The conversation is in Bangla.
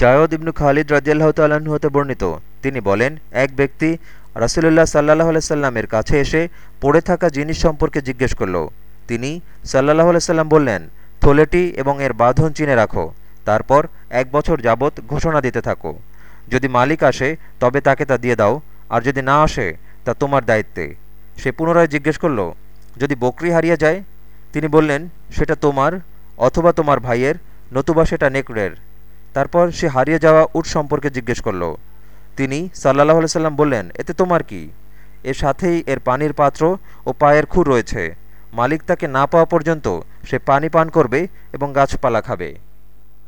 জায়দ ইবনু খালিদ রাজিয়াল্লাহ তাল্লাহ্ন হতে বর্ণিত। তিনি বলেন, এক ব্যক্তি রাসুলুল্লাহ সাল্লাহ আলাইসাল্লামের কাছে এসে পড়ে থাকা জিনিস সম্পর্কে জিজ্ঞেস করল। তিনি সাল্লাহ আলাইসাল্লাম বললেন, থলেটি এবং এর বাঁধন চিনে রাখো, তারপর এক বছর যাবৎ ঘোষণা দিতে থাকো। যদি মালিক আসে, তবে তাকে তা দিয়ে দাও, আর যদি না আসে, তা তোমার দায়িত্বে। সে পুনরায় জিজ্ঞেস করল, যদি বকরি হারিয়ে যায়? তিনি বললেন, সেটা তোমার অথবা তোমার ভাইয়ের, নতুবা সেটা নেকড়ের। তারপর সে হারিয়ে যাওয়া উট সম্পর্কে জিজ্ঞেস করল। তিনি সাল্লাহ সাল্লাম বললেন, এতে তোমার কি? এর সাথেই এর পানির পাত্র ও পায়ের খুর রয়েছে। মালিক তাকে না পাওয়া পর্যন্ত সে পানি পান করবে এবং গাছপালা খাবে।